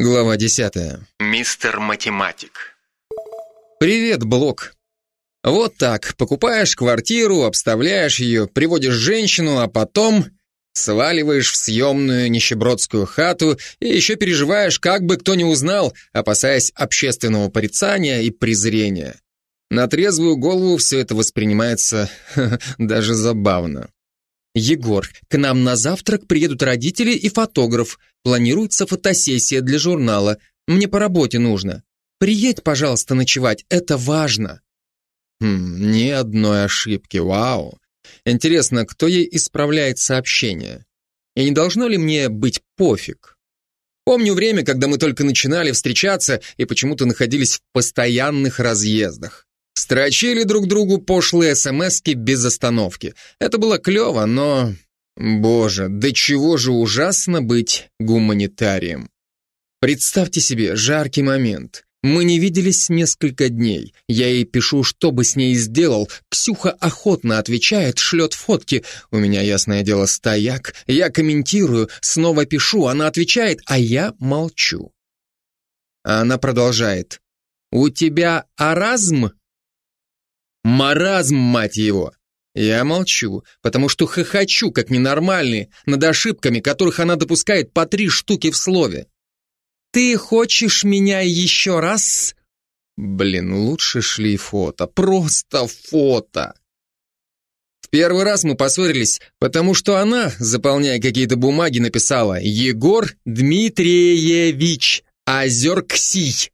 Глава 10. Мистер Математик. Привет, Блок. Вот так, покупаешь квартиру, обставляешь ее, приводишь женщину, а потом сваливаешь в съемную нищебродскую хату и еще переживаешь, как бы кто не узнал, опасаясь общественного порицания и презрения. На трезвую голову все это воспринимается даже забавно. Егор, к нам на завтрак приедут родители и фотограф. Планируется фотосессия для журнала. Мне по работе нужно. Приедь, пожалуйста, ночевать, это важно. Хм, ни одной ошибки, вау. Интересно, кто ей исправляет сообщение? И не должно ли мне быть пофиг? Помню время, когда мы только начинали встречаться и почему-то находились в постоянных разъездах. Строчили друг другу пошлые смски без остановки. Это было клево, но... Боже, до чего же ужасно быть гуманитарием. Представьте себе жаркий момент. Мы не виделись несколько дней. Я ей пишу, что бы с ней сделал. Ксюха охотно отвечает, шлет фотки. У меня, ясное дело, стояк. Я комментирую, снова пишу, она отвечает, а я молчу. А она продолжает. «У тебя аразм?» Маразм, мать его! Я молчу, потому что хохочу, как ненормальный, над ошибками, которых она допускает по три штуки в слове. «Ты хочешь меня еще раз?» Блин, лучше шли фото, просто фото. В первый раз мы поссорились, потому что она, заполняя какие-то бумаги, написала «Егор Дмитриевич Озерксий».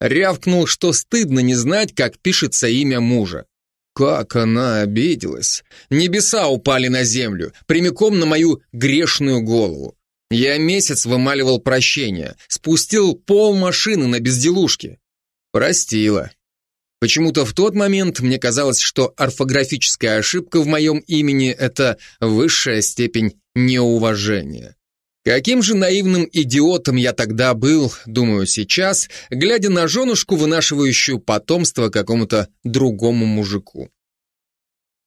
Рявкнул, что стыдно не знать, как пишется имя мужа. Как она обиделась. Небеса упали на землю, прямиком на мою грешную голову. Я месяц вымаливал прощения, спустил пол машины на безделушки. Простила. Почему-то в тот момент мне казалось, что орфографическая ошибка в моем имени – это высшая степень неуважения. Каким же наивным идиотом я тогда был, думаю сейчас, глядя на женушку, вынашивающую потомство какому-то другому мужику.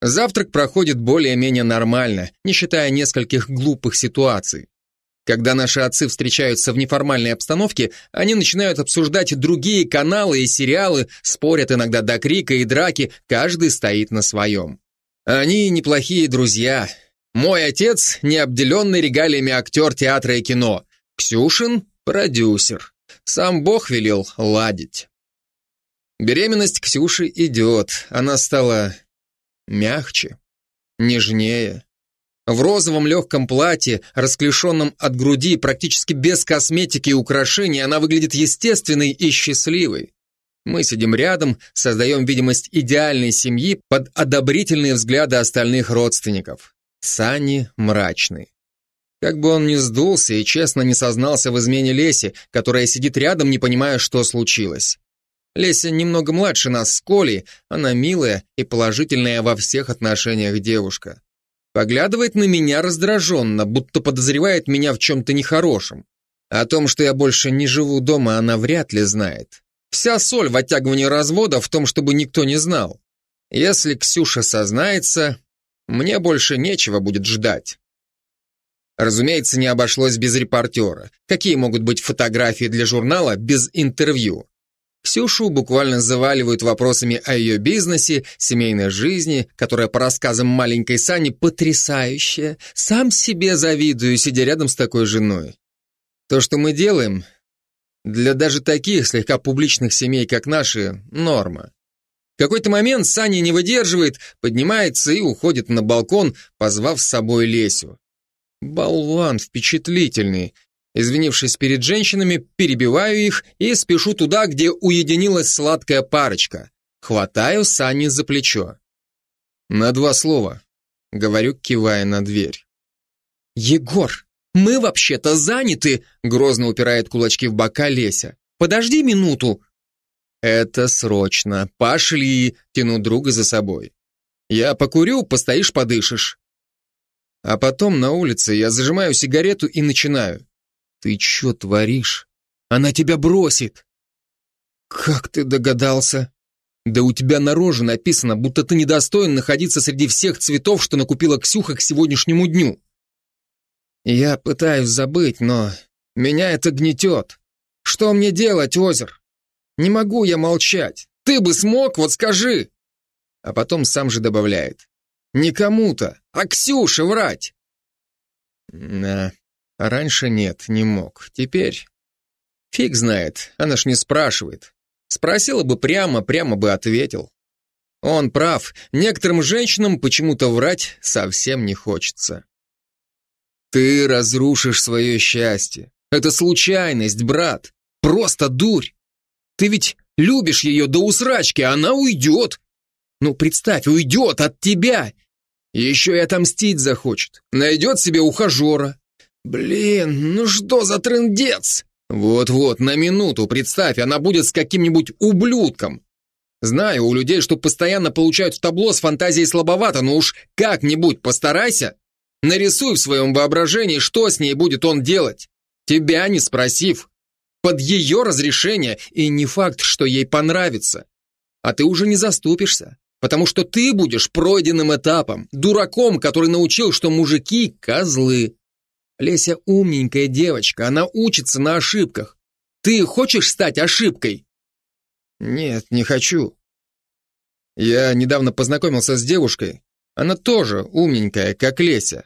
Завтрак проходит более-менее нормально, не считая нескольких глупых ситуаций. Когда наши отцы встречаются в неформальной обстановке, они начинают обсуждать другие каналы и сериалы, спорят иногда до крика и драки, каждый стоит на своем. Они неплохие друзья, мой отец – необделенный регалиями актер театра и кино. Ксюшин – продюсер. Сам Бог велел ладить. Беременность Ксюши идет. Она стала мягче, нежнее. В розовом легком платье, расклешенном от груди, практически без косметики и украшений, она выглядит естественной и счастливой. Мы сидим рядом, создаем видимость идеальной семьи под одобрительные взгляды остальных родственников. Сани мрачный. Как бы он ни сдулся и честно не сознался в измене Леси, которая сидит рядом, не понимая, что случилось. Леся немного младше нас с Колей, она милая и положительная во всех отношениях девушка. Поглядывает на меня раздраженно, будто подозревает меня в чем-то нехорошем. О том, что я больше не живу дома, она вряд ли знает. Вся соль в оттягивании развода в том, чтобы никто не знал. Если Ксюша сознается, мне больше нечего будет ждать. Разумеется, не обошлось без репортера. Какие могут быть фотографии для журнала без интервью? Ксюшу буквально заваливают вопросами о ее бизнесе, семейной жизни, которая по рассказам маленькой Сани потрясающая. Сам себе завидую, сидя рядом с такой женой. То, что мы делаем, для даже таких слегка публичных семей, как наши, норма какой-то момент Саня не выдерживает, поднимается и уходит на балкон, позвав с собой Лесю. Болван впечатлительный. Извинившись перед женщинами, перебиваю их и спешу туда, где уединилась сладкая парочка. Хватаю Сани за плечо. На два слова. Говорю, кивая на дверь. «Егор, мы вообще-то заняты!» Грозно упирает кулачки в бока Леся. «Подожди минуту!» «Это срочно. Пошли!» — тяну друга за собой. «Я покурю, постоишь, подышишь». А потом на улице я зажимаю сигарету и начинаю. «Ты что творишь? Она тебя бросит!» «Как ты догадался?» «Да у тебя на роже написано, будто ты недостоин находиться среди всех цветов, что накупила Ксюха к сегодняшнему дню». Я пытаюсь забыть, но меня это гнетет. что мне делать, Озер? Не могу я молчать. Ты бы смог, вот скажи. А потом сам же добавляет. Не кому-то, а Ксюше врать. Да, раньше нет, не мог. Теперь фиг знает, она ж не спрашивает. Спросила бы прямо, прямо бы ответил. Он прав, некоторым женщинам почему-то врать совсем не хочется. Ты разрушишь свое счастье. Это случайность, брат. Просто дурь. Ты ведь любишь ее до усрачки, она уйдет. Ну, представь, уйдет от тебя. Еще и отомстить захочет. Найдет себе ухажера. Блин, ну что за трындец? Вот-вот, на минуту, представь, она будет с каким-нибудь ублюдком. Знаю, у людей, что постоянно получают в табло с фантазией слабовато, но уж как-нибудь постарайся. Нарисуй в своем воображении, что с ней будет он делать. Тебя не спросив. Под ее разрешение, и не факт, что ей понравится. А ты уже не заступишься, потому что ты будешь пройденным этапом, дураком, который научил, что мужики – козлы. Леся умненькая девочка, она учится на ошибках. Ты хочешь стать ошибкой? Нет, не хочу. Я недавно познакомился с девушкой. Она тоже умненькая, как Леся.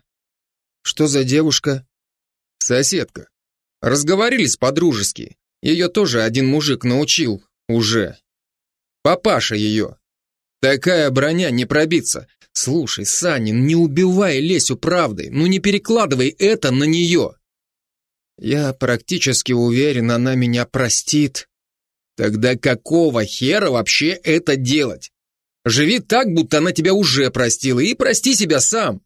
Что за девушка? Соседка. Разговорились по-дружески. Ее тоже один мужик научил. Уже. Папаша ее. Такая броня не пробиться. Слушай, Санин, не убивай Лесю правдой. Ну не перекладывай это на нее. Я практически уверен, она меня простит. Тогда какого хера вообще это делать? Живи так, будто она тебя уже простила, и прости себя сам.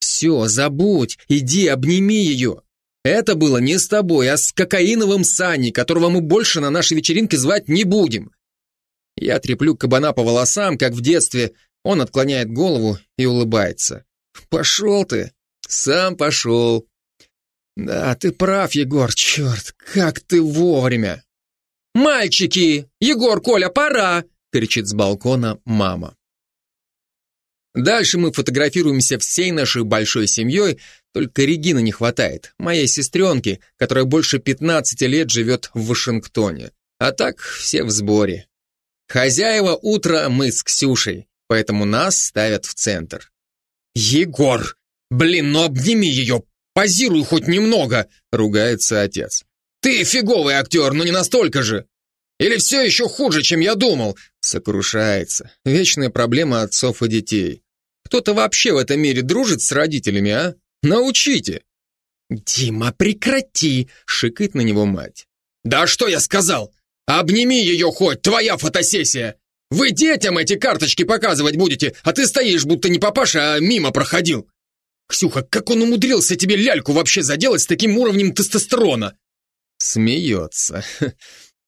Все, забудь, иди обними ее. Это было не с тобой, а с кокаиновым Саней, которого мы больше на нашей вечеринке звать не будем. Я треплю кабана по волосам, как в детстве. Он отклоняет голову и улыбается. Пошел ты, сам пошел. Да, ты прав, Егор, черт, как ты вовремя. «Мальчики! Егор, Коля, пора!» кричит с балкона мама. Дальше мы фотографируемся всей нашей большой семьей, только Регины не хватает, моей сестренки, которая больше 15 лет живет в Вашингтоне. А так все в сборе. Хозяева утра мы с Ксюшей, поэтому нас ставят в центр. «Егор! Блин, ну обними ее! Позируй хоть немного!» — ругается отец. «Ты фиговый актер, но не настолько же! Или все еще хуже, чем я думал?» Сокрушается. Вечная проблема отцов и детей. Кто-то вообще в этом мире дружит с родителями, а? Научите!» «Дима, прекрати!» — шикает на него мать. «Да что я сказал? Обними ее хоть, твоя фотосессия! Вы детям эти карточки показывать будете, а ты стоишь, будто не папаша, а мимо проходил!» «Ксюха, как он умудрился тебе ляльку вообще заделать с таким уровнем тестостерона?» Смеется.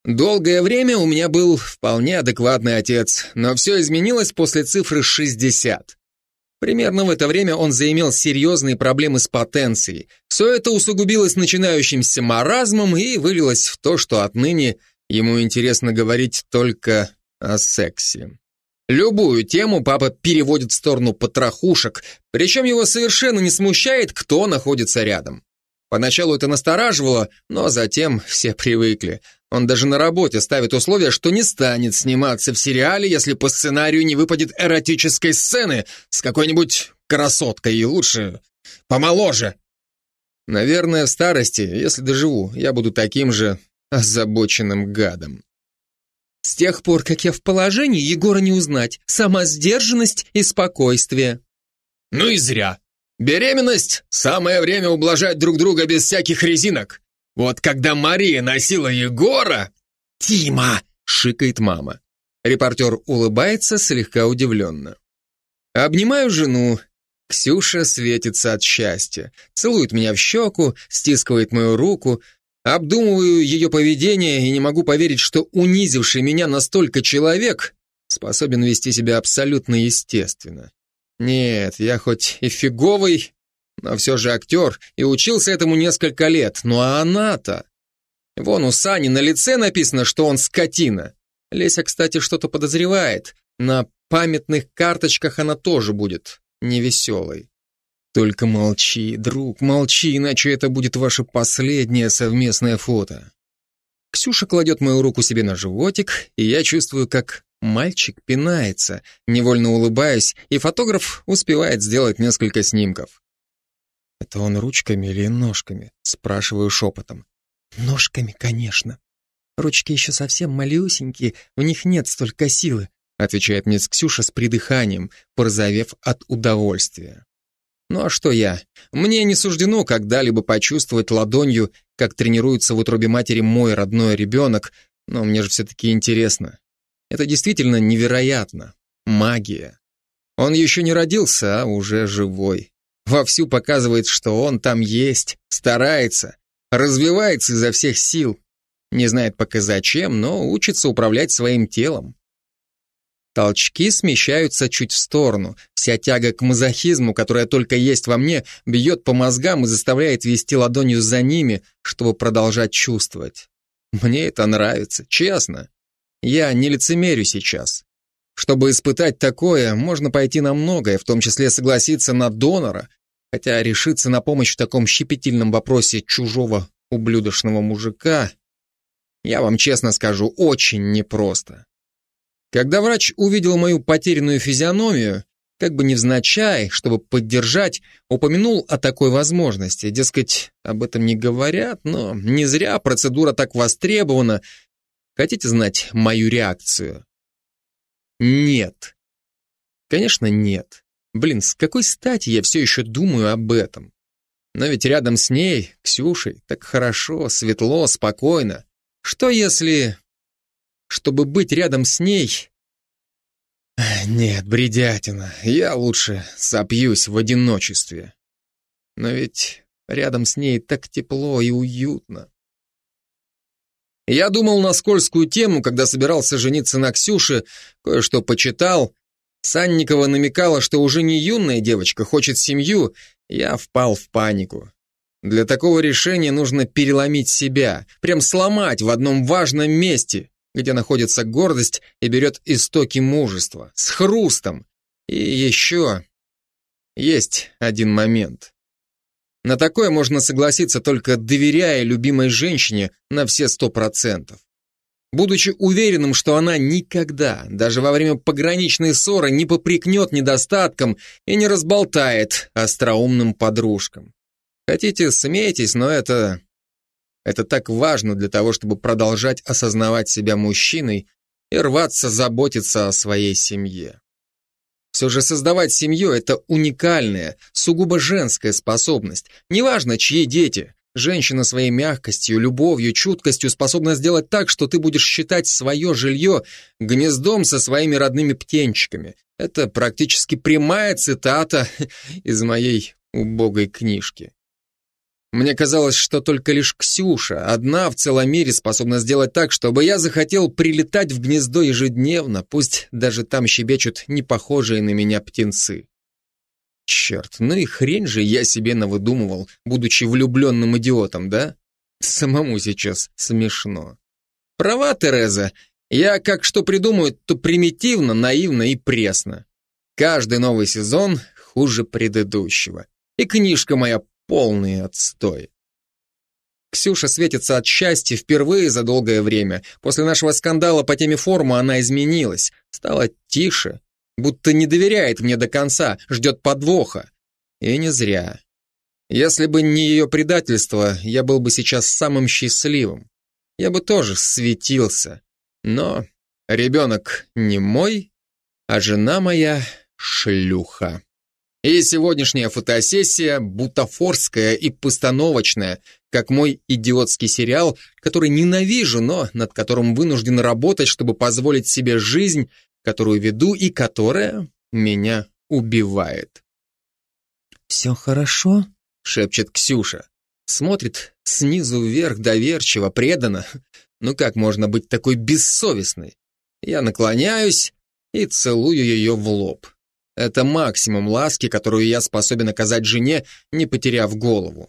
Долгое время у меня был вполне адекватный отец, но все изменилось после цифры 60. Примерно в это время он заимел серьезные проблемы с потенцией. Все это усугубилось начинающимся маразмом и вылилось в то, что отныне ему интересно говорить только о сексе. Любую тему папа переводит в сторону потрохушек, причем его совершенно не смущает, кто находится рядом. Поначалу это настораживало, но затем все привыкли. Он даже на работе ставит условие, что не станет сниматься в сериале, если по сценарию не выпадет эротической сцены с какой-нибудь красоткой, и лучше помоложе. Наверное, в старости, если доживу, я буду таким же озабоченным гадом. С тех пор, как я в положении, Егора не узнать. Сама сдержанность и спокойствие. Ну и зря. Беременность – самое время ублажать друг друга без всяких резинок. Вот когда Мария носила Егора... «Тима!» – шикает мама. Репортер улыбается слегка удивленно. Обнимаю жену. Ксюша светится от счастья. Целует меня в щеку, стискивает мою руку. Обдумываю ее поведение и не могу поверить, что унизивший меня настолько человек способен вести себя абсолютно естественно. Нет, я хоть и фиговый, но все же актер и учился этому несколько лет. Ну а она-то? Вон у Сани на лице написано, что он скотина. Леся, кстати, что-то подозревает. На памятных карточках она тоже будет невеселой. Только молчи, друг, молчи, иначе это будет ваше последнее совместное фото. Ксюша кладет мою руку себе на животик, и я чувствую, как мальчик пинается, невольно улыбаясь, и фотограф успевает сделать несколько снимков. «Это он ручками или ножками?» — спрашиваю шепотом. «Ножками, конечно. Ручки еще совсем малюсенькие, в них нет столько силы», отвечает мне Ксюша с придыханием, порозовев от удовольствия. Ну а что я? Мне не суждено когда-либо почувствовать ладонью, как тренируется в утробе матери мой родной ребенок, но мне же все-таки интересно. Это действительно невероятно. Магия. Он еще не родился, а уже живой. Вовсю показывает, что он там есть, старается, развивается изо всех сил. Не знает пока зачем, но учится управлять своим телом. Толчки смещаются чуть в сторону. Вся тяга к мазохизму, которая только есть во мне, бьет по мозгам и заставляет вести ладонью за ними, чтобы продолжать чувствовать. Мне это нравится, честно. Я не лицемерю сейчас. Чтобы испытать такое, можно пойти на многое, в том числе согласиться на донора, хотя решиться на помощь в таком щепетильном вопросе чужого ублюдочного мужика, я вам честно скажу, очень непросто. Когда врач увидел мою потерянную физиономию, как бы невзначай, чтобы поддержать, упомянул о такой возможности. Дескать, об этом не говорят, но не зря процедура так востребована. Хотите знать мою реакцию? Нет. Конечно, нет. Блин, с какой стати я все еще думаю об этом? Но ведь рядом с ней, Ксюшей, так хорошо, светло, спокойно. Что если чтобы быть рядом с ней... Нет, бредятина, я лучше сопьюсь в одиночестве. Но ведь рядом с ней так тепло и уютно. Я думал на скользкую тему, когда собирался жениться на Ксюше, кое-что почитал. Санникова намекала, что уже не юная девочка хочет семью, я впал в панику. Для такого решения нужно переломить себя, прям сломать в одном важном месте, где находится гордость и берет истоки мужества, с хрустом. И еще есть один момент. На такое можно согласиться только доверяя любимой женщине на все сто процентов. Будучи уверенным, что она никогда, даже во время пограничной ссоры, не попрекнет недостатком и не разболтает остроумным подружкам. Хотите, смейтесь, но это это так важно для того, чтобы продолжать осознавать себя мужчиной и рваться заботиться о своей семье. Все же создавать семью – это уникальная, сугубо женская способность. Неважно, чьи дети. Женщина своей мягкостью, любовью, чуткостью способна сделать так, что ты будешь считать свое жилье гнездом со своими родными птенчиками. Это практически прямая цитата из моей убогой книжки. Мне казалось, что только лишь Ксюша, одна в целом мире, способна сделать так, чтобы я захотел прилетать в гнездо ежедневно, пусть даже там щебечут непохожие на меня птенцы. Черт, ну и хрень же я себе навыдумывал, будучи влюбленным идиотом, да? Самому сейчас смешно. Права, Тереза, я как что придумаю, то примитивно, наивно и пресно. Каждый новый сезон хуже предыдущего. И книжка моя Полный отстой. Ксюша светится от счастья впервые за долгое время. После нашего скандала по теме форума она изменилась, стала тише, будто не доверяет мне до конца, ждет подвоха. И не зря. Если бы не ее предательство, я был бы сейчас самым счастливым. Я бы тоже светился. Но ребенок не мой, а жена моя шлюха. И сегодняшняя фотосессия бутафорская и постановочная, как мой идиотский сериал, который ненавижу, но над которым вынужден работать, чтобы позволить себе жизнь, которую веду и которая меня убивает. «Все хорошо?» — шепчет Ксюша. Смотрит снизу вверх доверчиво, преданно. Ну как можно быть такой бессовестной? Я наклоняюсь и целую ее в лоб. Это максимум ласки, которую я способен оказать жене, не потеряв голову.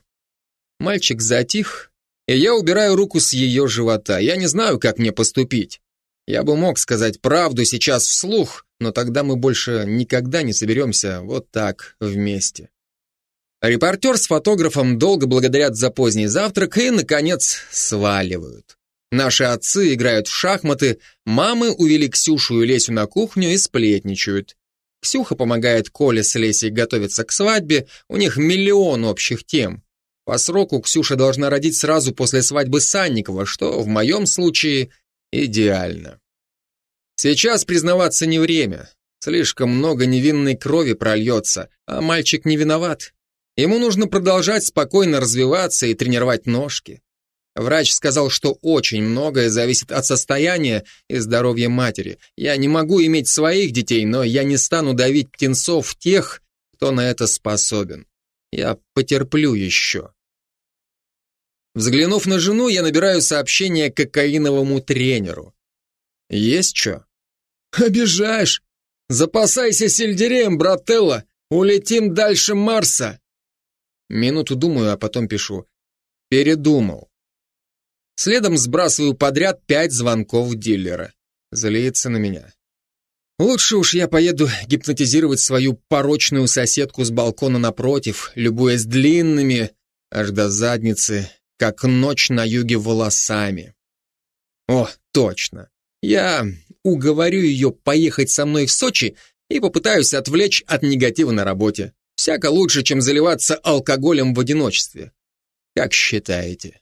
Мальчик затих, и я убираю руку с ее живота. Я не знаю, как мне поступить. Я бы мог сказать правду сейчас вслух, но тогда мы больше никогда не соберемся вот так вместе. Репортер с фотографом долго благодарят за поздний завтрак и, наконец, сваливают. Наши отцы играют в шахматы, мамы увели Ксюшу и Лесю на кухню и сплетничают. Ксюха помогает Коле с Лесей готовиться к свадьбе, у них миллион общих тем. По сроку Ксюша должна родить сразу после свадьбы Санникова, что в моем случае идеально. Сейчас признаваться не время. Слишком много невинной крови прольется, а мальчик не виноват. Ему нужно продолжать спокойно развиваться и тренировать ножки. Врач сказал, что очень многое зависит от состояния и здоровья матери. Я не могу иметь своих детей, но я не стану давить птенцов тех, кто на это способен. Я потерплю еще. Взглянув на жену, я набираю сообщение кокаиновому тренеру. Есть что? Обижаешь. Запасайся сельдереем, брателла. Улетим дальше Марса. Минуту думаю, а потом пишу. Передумал. Следом сбрасываю подряд пять звонков дилера. Злится на меня. Лучше уж я поеду гипнотизировать свою порочную соседку с балкона напротив, любуясь длинными, аж до задницы, как ночь на юге волосами. О, точно. Я уговорю ее поехать со мной в Сочи и попытаюсь отвлечь от негатива на работе. Всяко лучше, чем заливаться алкоголем в одиночестве. Как считаете?